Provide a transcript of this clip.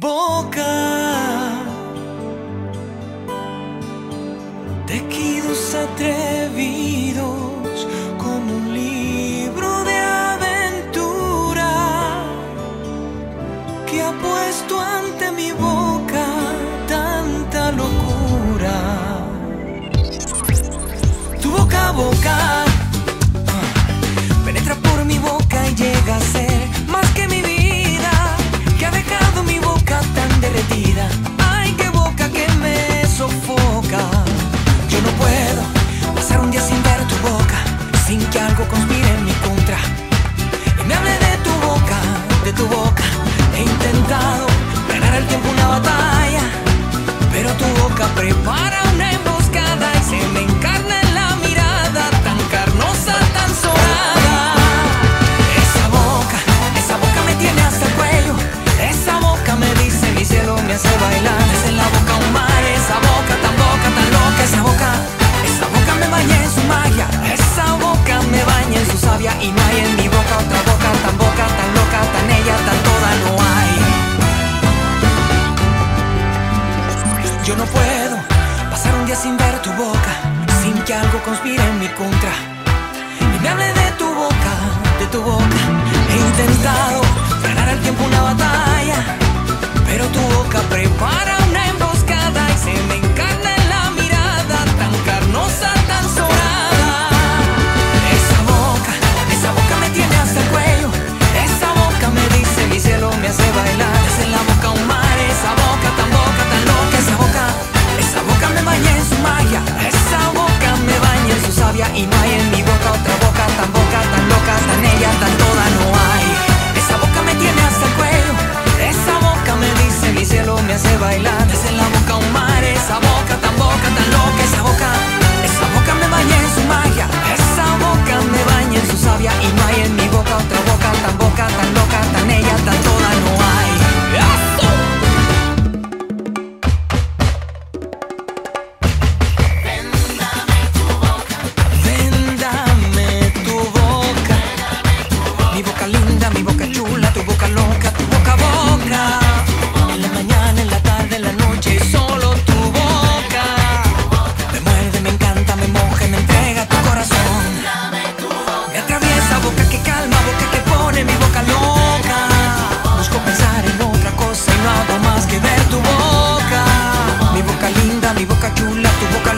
boca. Tejidos atrevidos como un libro de aventura que ha puesto ante mi boca tanta locura. Tu boca boca. sin que algo conspire en mi contra. Y me hable de tu boca, de tu boca. He intentado ganar el tiempo una batalla, pero tu boca prepara una emoción. Yo no puedo pasar un día sin ver tu boca, sin que algo conspire en mi contra. Y me hable de tu boca, de tu boca. He intentado ganar al tiempo una batalla, pero tu boca prepara. boca, otra boca, tan boca, tan loca, tan ella, tan loca. tu boca